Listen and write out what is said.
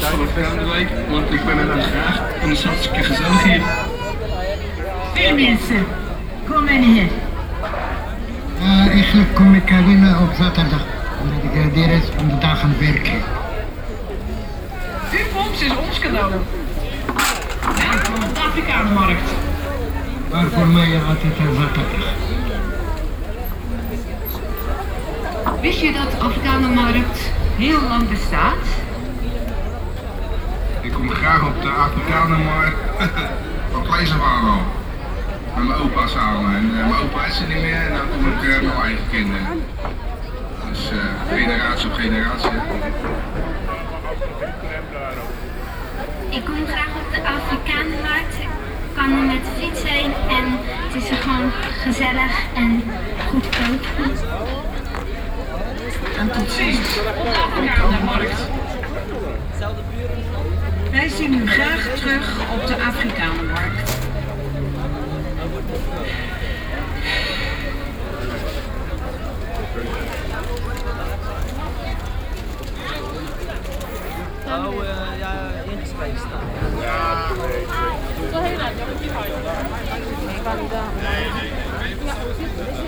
Zuid-Frankrijk, want ik ben er dan graag en het is hartstikke gezellig hier. Veel mensen komen hier. Uh, eigenlijk kom ik alleen op zaterdag, omdat ik uh, de rest van de dag aan het werken. Uw komst is ons cadeau. Welkom op de Afrikaanmarkt. Maar voor mij altijd een zaterdag. Wist je dat de Afrikanenmarkt heel lang bestaat? Ik kom graag op de Afrikanenmarkt. Van kleins af aan al. Met mijn opa samen. En uh, mijn opa is er niet meer en dan kom ik uh, mijn eigen kinderen. Dus uh, generatie op generatie. Ik kom graag op de Afrikanenmarkt. Ik kan er met de fiets heen en het is er gewoon gezellig en goedkoop. En tot ziens op de Afrikanenmarkt. Wij zien u graag terug op de Afrikaanmarkt. Nou, uh, ja, ingeschreven staan. Ja, nee. Zo heel laat, ja, met die huid. Ik kan niet aan. Ja,